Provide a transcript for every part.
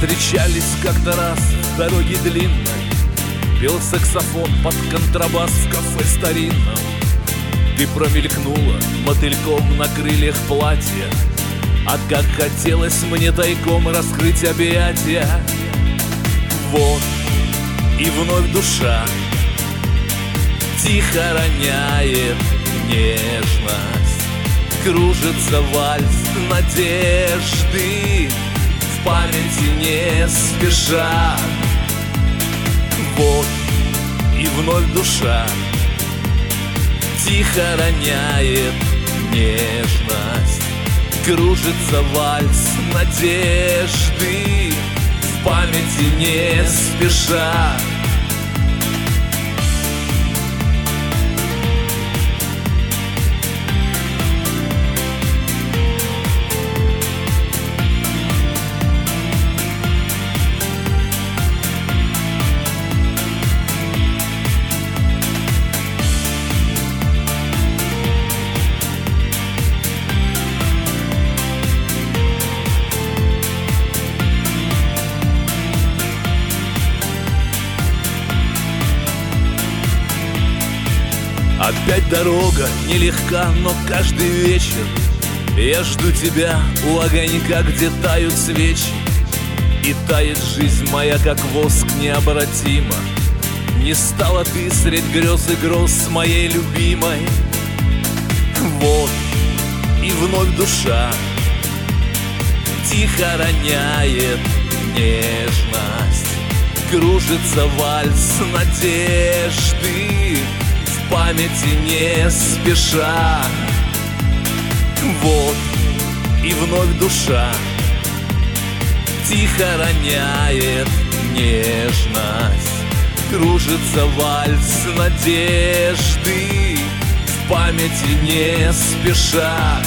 встречались как-то раз. В дороге длинной Пел саксофон под контрабас в кафе старинном. Ты промелькнула мотыльком на крыльях платья А как хотелось мне тайком раскрыть объятия. Вот и вновь душа Тихо роняет нежность Кружится вальс надежды В памяти не спеша. Вот и вновь душа Тихо роняет нежность Кружится вальс надежды. В памяти не спеша Опять дорога нелегка, но каждый вечер Я жду тебя. У огонька, где тают свечи И тает жизнь моя, как воск необратимо. Не стала ты средь грез и гроз моей любимой. Вот и вновь душа Тихо роняет нежность Кружится вальс надежды памяти не спеша. Вот и вновь душа Тихо роняет нежность. Кружится вальс надежды В памяти не спеша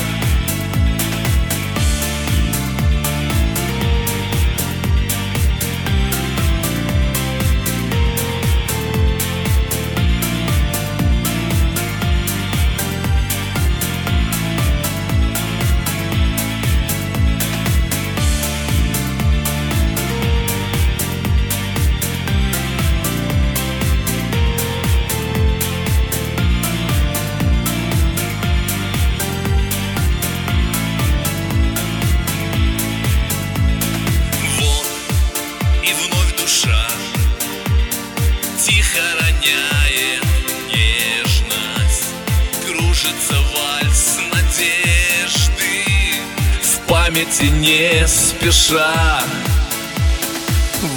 памяти не спеша.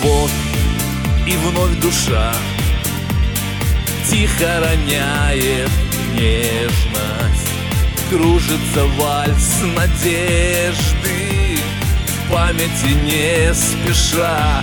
Вот и вновь душа Тихо роняет нежность Кружится вальс надежды. В памяти не спеша